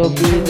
ouvido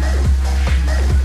Hey!